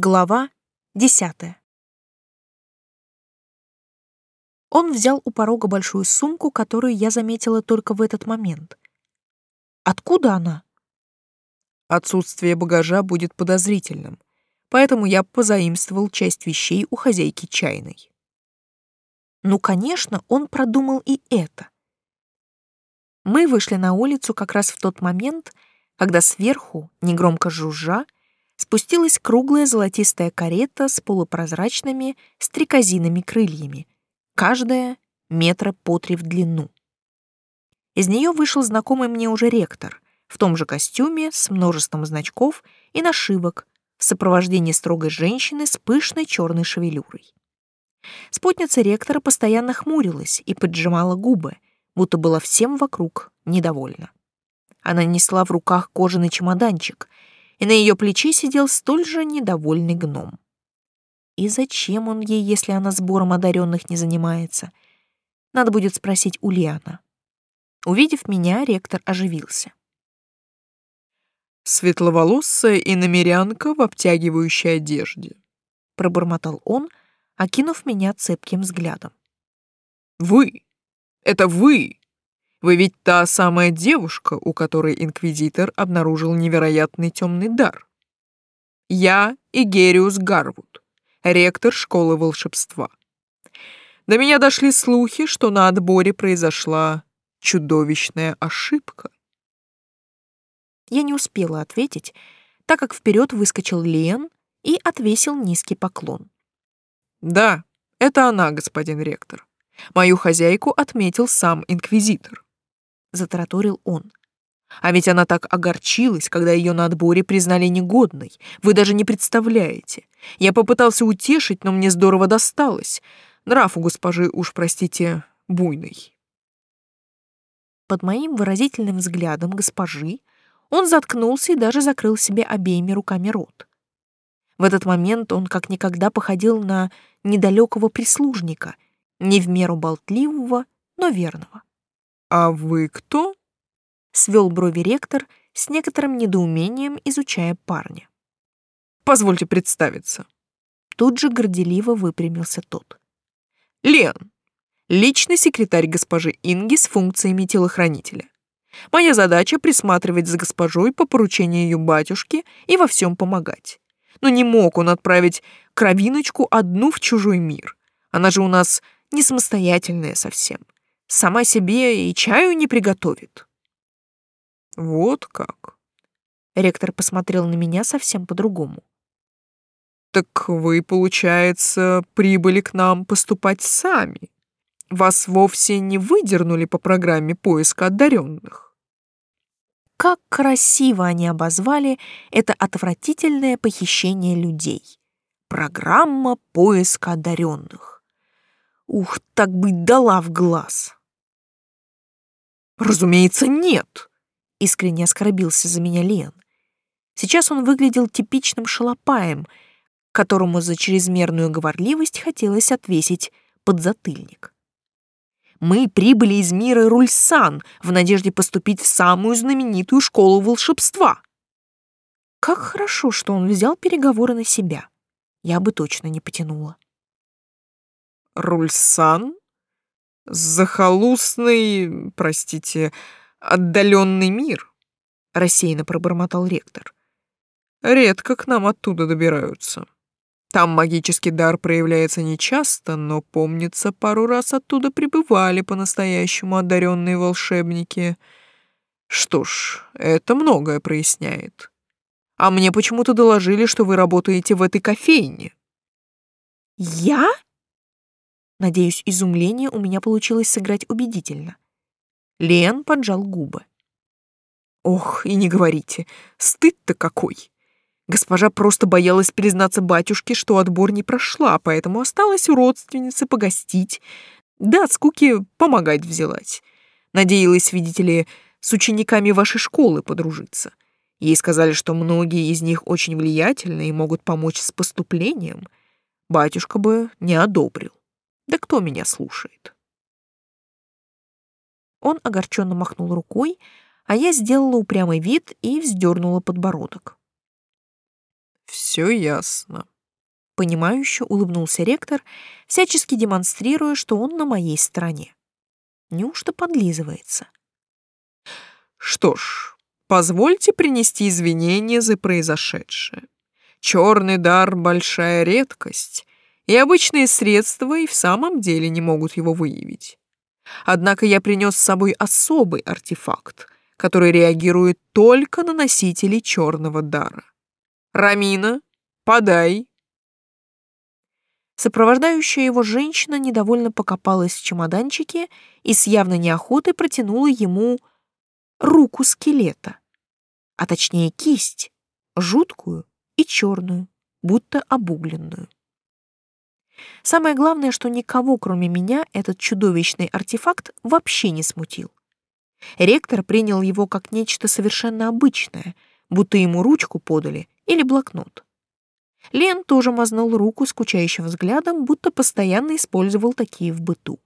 Глава десятая. Он взял у порога большую сумку, которую я заметила только в этот момент. Откуда она? Отсутствие багажа будет подозрительным, поэтому я позаимствовал часть вещей у хозяйки чайной. Ну, конечно, он продумал и это. Мы вышли на улицу как раз в тот момент, когда сверху, негромко жужжа, спустилась круглая золотистая карета с полупрозрачными стрекозиными крыльями, каждая метра по три в длину. Из нее вышел знакомый мне уже ректор в том же костюме с множеством значков и нашивок в сопровождении строгой женщины с пышной черной шевелюрой. Спутница ректора постоянно хмурилась и поджимала губы, будто была всем вокруг недовольна. Она несла в руках кожаный чемоданчик — и на ее плече сидел столь же недовольный гном. И зачем он ей, если она сбором одаренных не занимается? Надо будет спросить Ульяна. Увидев меня, ректор оживился. «Светловолосая и намерянка в обтягивающей одежде», — пробормотал он, окинув меня цепким взглядом. «Вы! Это вы! Вы ведь та самая девушка, у которой инквизитор обнаружил невероятный темный дар. Я Игериус Гарвуд, ректор школы волшебства. До меня дошли слухи, что на отборе произошла чудовищная ошибка. Я не успела ответить, так как вперед выскочил Лен и отвесил низкий поклон. Да, это она, господин ректор. Мою хозяйку отметил сам инквизитор. — затараторил он. «А ведь она так огорчилась, когда ее на отборе признали негодной. Вы даже не представляете. Я попытался утешить, но мне здорово досталось. Нрав у госпожи, уж простите, буйный». Под моим выразительным взглядом госпожи он заткнулся и даже закрыл себе обеими руками рот. В этот момент он как никогда походил на недалекого прислужника, не в меру болтливого, но верного. «А вы кто?» — свел брови ректор с некоторым недоумением, изучая парня. «Позвольте представиться». Тут же горделиво выпрямился тот. «Лен, личный секретарь госпожи Инги с функциями телохранителя. Моя задача — присматривать за госпожой по поручению ее батюшки и во всем помогать. Но не мог он отправить кровиночку одну в чужой мир. Она же у нас не самостоятельная совсем сама себе и чаю не приготовит. Вот как. Ректор посмотрел на меня совсем по-другому. Так вы, получается, прибыли к нам поступать сами. Вас вовсе не выдернули по программе поиска одаренных. Как красиво они обозвали это отвратительное похищение людей. Программа поиска одаренных. Ух, так быть дала в глаз. «Разумеется, нет!» — искренне оскорбился за меня Лен. Сейчас он выглядел типичным шалопаем, которому за чрезмерную говорливость хотелось отвесить подзатыльник. Мы прибыли из мира Рульсан в надежде поступить в самую знаменитую школу волшебства. Как хорошо, что он взял переговоры на себя. Я бы точно не потянула. Рульсан? Захолустный, простите, отдаленный мир, рассеянно пробормотал ректор. Редко к нам оттуда добираются. Там магический дар проявляется нечасто, но, помнится, пару раз оттуда прибывали по-настоящему одаренные волшебники. Что ж, это многое проясняет. А мне почему-то доложили, что вы работаете в этой кофейне. Я? Надеюсь, изумление у меня получилось сыграть убедительно. Лен поджал губы. Ох, и не говорите, стыд-то какой. Госпожа просто боялась признаться батюшке, что отбор не прошла, поэтому осталась у родственницы погостить. Да, от скуки помогать взялась. Надеялась, видите ли, с учениками вашей школы подружиться. Ей сказали, что многие из них очень влиятельны и могут помочь с поступлением. Батюшка бы не одобрил. Да кто меня слушает? Он огорченно махнул рукой, а я сделала упрямый вид и вздернула подбородок. Все ясно. Понимающе улыбнулся ректор, всячески демонстрируя, что он на моей стороне. Неужто подлизывается? Что ж, позвольте принести извинения за произошедшее. Черный дар — большая редкость, и обычные средства и в самом деле не могут его выявить. Однако я принес с собой особый артефакт, который реагирует только на носителей черного дара. Рамина, подай. Сопровождающая его женщина недовольно покопалась в чемоданчике и с явной неохотой протянула ему руку скелета, а точнее кисть, жуткую и черную, будто обугленную. Самое главное, что никого, кроме меня, этот чудовищный артефакт вообще не смутил. Ректор принял его как нечто совершенно обычное, будто ему ручку подали или блокнот. Лен тоже мазнул руку скучающим взглядом, будто постоянно использовал такие в быту.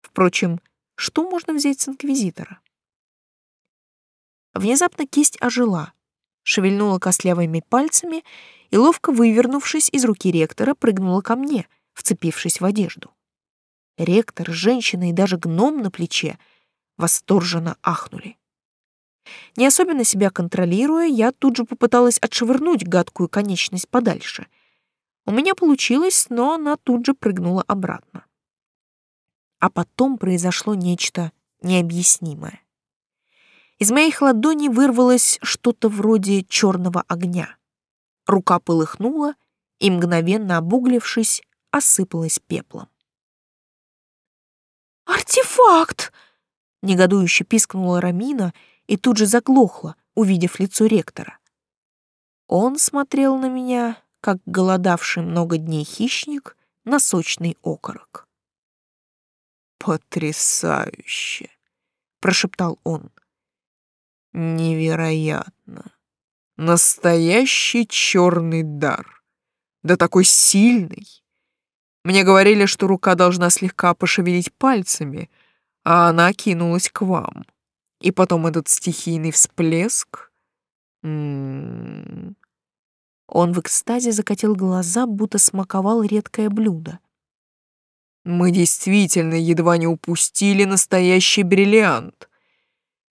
Впрочем, что можно взять с инквизитора? Внезапно кисть ожила, шевельнула костлявыми пальцами и, ловко вывернувшись из руки ректора, прыгнула ко мне, вцепившись в одежду. Ректор, женщина и даже гном на плече восторженно ахнули. Не особенно себя контролируя, я тут же попыталась отшвырнуть гадкую конечность подальше. У меня получилось, но она тут же прыгнула обратно. А потом произошло нечто необъяснимое. Из моих ладоней вырвалось что-то вроде черного огня. Рука полыхнула и, мгновенно обуглившись, осыпалась пеплом. «Артефакт!» — негодующе пискнула Рамина — и тут же заглохла, увидев лицо ректора. Он смотрел на меня, как голодавший много дней хищник на сочный окорок. «Потрясающе!» — прошептал он. «Невероятно! Настоящий черный дар! Да такой сильный! Мне говорили, что рука должна слегка пошевелить пальцами, а она кинулась к вам. И потом этот стихийный всплеск. М -м -м. Он в экстазе закатил глаза, будто смаковал редкое блюдо. Мы действительно едва не упустили настоящий бриллиант.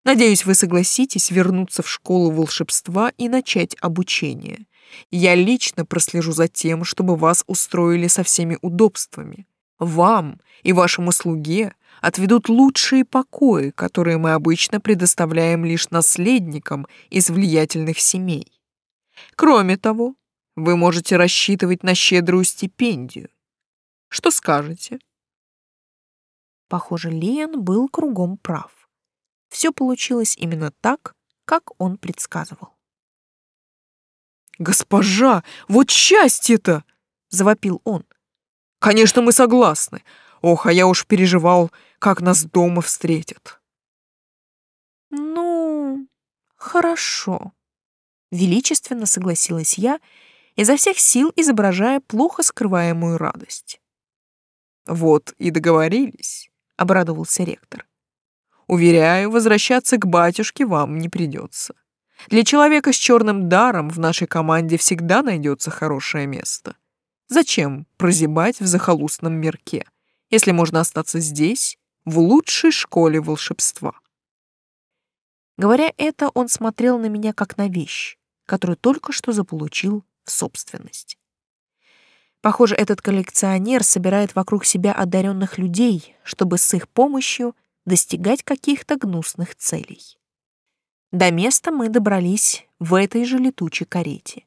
Надеюсь, вы согласитесь вернуться в школу волшебства и начать обучение. Я лично прослежу за тем, чтобы вас устроили со всеми удобствами. Вам и вашему слуге отведут лучшие покои, которые мы обычно предоставляем лишь наследникам из влиятельных семей. Кроме того, вы можете рассчитывать на щедрую стипендию. Что скажете? Похоже, Лиан был кругом прав. Все получилось именно так, как он предсказывал. «Госпожа, вот счастье-то!» — завопил он. «Конечно, мы согласны. Ох, а я уж переживал, как нас дома встретят. Ну, хорошо. Величественно согласилась я, изо всех сил изображая плохо скрываемую радость. Вот и договорились, обрадовался ректор. Уверяю, возвращаться к батюшке вам не придется. Для человека с черным даром в нашей команде всегда найдется хорошее место. Зачем прозябать в захолустном мирке? если можно остаться здесь, в лучшей школе волшебства. Говоря это, он смотрел на меня как на вещь, которую только что заполучил в собственность. Похоже, этот коллекционер собирает вокруг себя одаренных людей, чтобы с их помощью достигать каких-то гнусных целей. До места мы добрались в этой же летучей карете.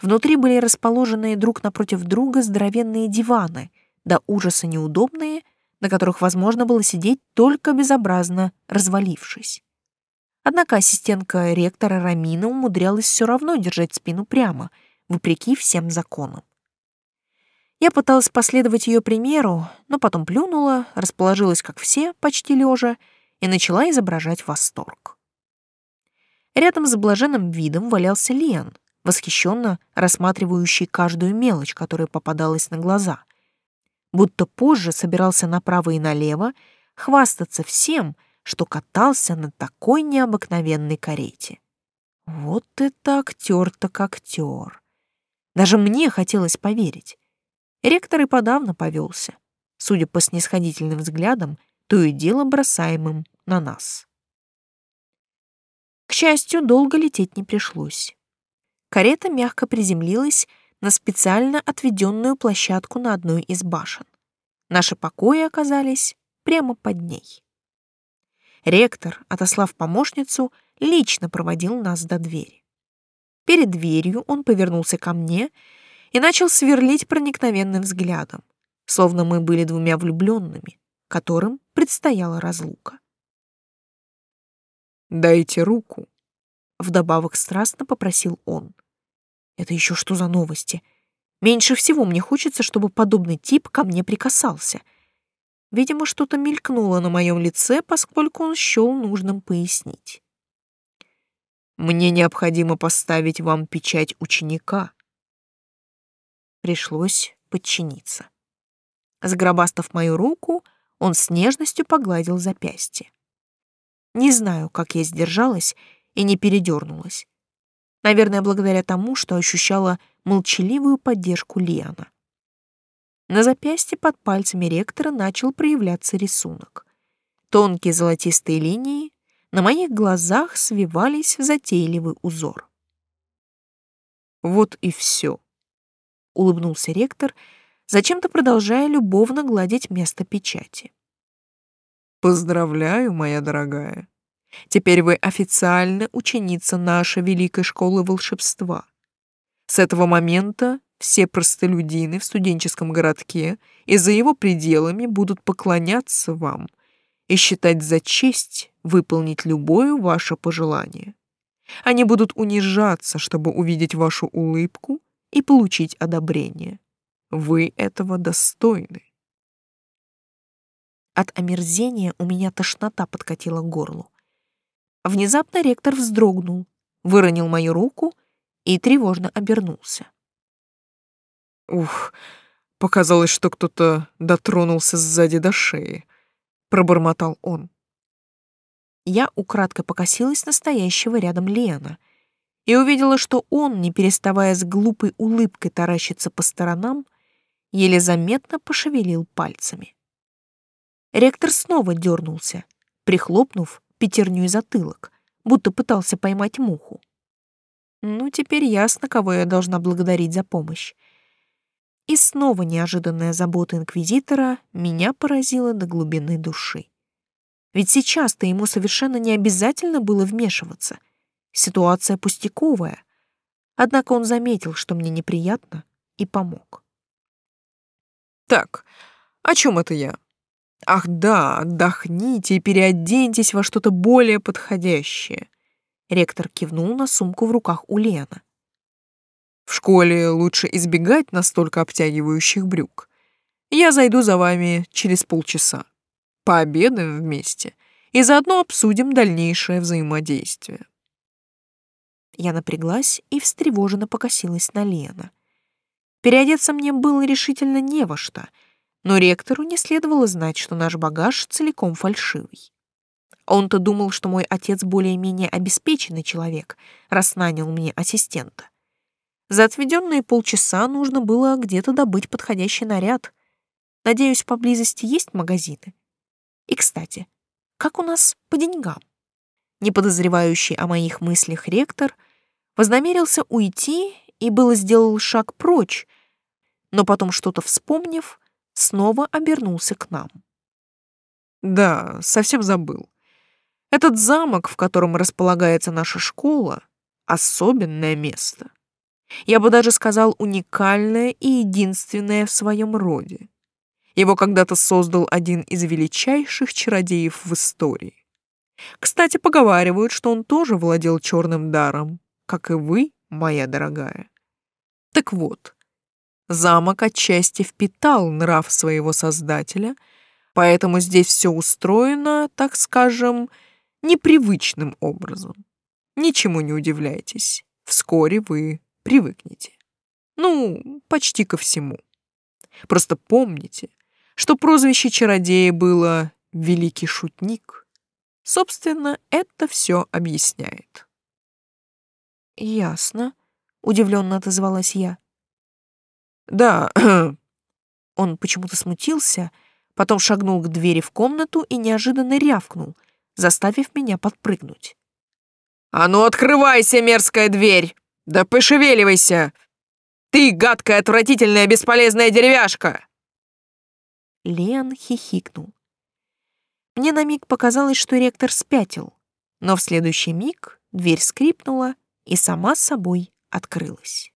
Внутри были расположены друг напротив друга здоровенные диваны — до ужаса неудобные, на которых возможно было сидеть только безобразно развалившись. Однако ассистентка ректора Рамина умудрялась все равно держать спину прямо, вопреки всем законам. Я пыталась последовать ее примеру, но потом плюнула, расположилась, как все, почти лежа, и начала изображать восторг. Рядом с блаженным видом валялся Лен, восхищенно рассматривающий каждую мелочь, которая попадалась на глаза — будто позже собирался направо и налево хвастаться всем, что катался на такой необыкновенной карете. Вот это актер так актер. Даже мне хотелось поверить. Ректор и подавно повелся, судя по снисходительным взглядам, то и дело бросаемым на нас. К счастью, долго лететь не пришлось. Карета мягко приземлилась на специально отведенную площадку на одной из башен. Наши покои оказались прямо под ней. Ректор, отослав помощницу, лично проводил нас до двери. Перед дверью он повернулся ко мне и начал сверлить проникновенным взглядом, словно мы были двумя влюбленными, которым предстояла разлука. «Дайте руку», — вдобавок страстно попросил он. «Это еще что за новости? Меньше всего мне хочется, чтобы подобный тип ко мне прикасался. Видимо, что-то мелькнуло на моем лице, поскольку он счел нужным пояснить. Мне необходимо поставить вам печать ученика. Пришлось подчиниться. Сгробастав мою руку, он с нежностью погладил запястье. Не знаю, как я сдержалась и не передернулась. Наверное, благодаря тому, что ощущала молчаливую поддержку Лиана. На запястье под пальцами ректора начал проявляться рисунок. Тонкие золотистые линии на моих глазах свивались в затейливый узор. «Вот и все», — улыбнулся ректор, зачем-то продолжая любовно гладить место печати. «Поздравляю, моя дорогая. Теперь вы официально ученица нашей великой школы волшебства. С этого момента все простолюдины в студенческом городке и за его пределами будут поклоняться вам — и считать за честь выполнить любое ваше пожелание. Они будут унижаться, чтобы увидеть вашу улыбку и получить одобрение. Вы этого достойны. От омерзения у меня тошнота подкатила к горлу. Внезапно ректор вздрогнул, выронил мою руку и тревожно обернулся. Ух, показалось, что кто-то дотронулся сзади до шеи пробормотал он. Я украдко покосилась настоящего рядом Лена и увидела, что он, не переставая с глупой улыбкой таращиться по сторонам, еле заметно пошевелил пальцами. Ректор снова дернулся, прихлопнув пятерню затылок, будто пытался поймать муху. Ну, теперь ясно, кого я должна благодарить за помощь. И снова неожиданная забота инквизитора меня поразила до глубины души. Ведь сейчас-то ему совершенно не обязательно было вмешиваться. Ситуация пустяковая. Однако он заметил, что мне неприятно, и помог. «Так, о чем это я? Ах да, отдохните и переоденьтесь во что-то более подходящее». Ректор кивнул на сумку в руках у Лена. В школе лучше избегать настолько обтягивающих брюк. Я зайду за вами через полчаса. Пообедаем вместе и заодно обсудим дальнейшее взаимодействие. Я напряглась и встревоженно покосилась на Лена. Переодеться мне было решительно не во что, но ректору не следовало знать, что наш багаж целиком фальшивый. Он-то думал, что мой отец более-менее обеспеченный человек, раз нанял мне ассистента. За отведенные полчаса нужно было где-то добыть подходящий наряд. Надеюсь, поблизости есть магазины. И, кстати, как у нас по деньгам? Не подозревающий о моих мыслях ректор вознамерился уйти и было сделал шаг прочь, но потом, что-то вспомнив, снова обернулся к нам. Да, совсем забыл. Этот замок, в котором располагается наша школа, особенное место. Я бы даже сказал, уникальное и единственное в своем роде. Его когда-то создал один из величайших чародеев в истории. Кстати, поговаривают, что он тоже владел черным даром, как и вы, моя дорогая. Так вот, замок отчасти впитал нрав своего создателя, поэтому здесь все устроено, так скажем, непривычным образом. Ничему не удивляйтесь, вскоре вы привыкнете. Ну, почти ко всему. Просто помните, что прозвище чародея было «Великий шутник». Собственно, это все объясняет. «Ясно», — удивленно отозвалась я. Да. Он почему-то смутился, потом шагнул к двери в комнату и неожиданно рявкнул, заставив меня подпрыгнуть. «А ну открывайся, мерзкая дверь! Да пошевеливайся! Ты, гадкая, отвратительная, бесполезная деревяшка!» Лен хихикнул. Мне на миг показалось, что ректор спятил, но в следующий миг дверь скрипнула и сама собой открылась.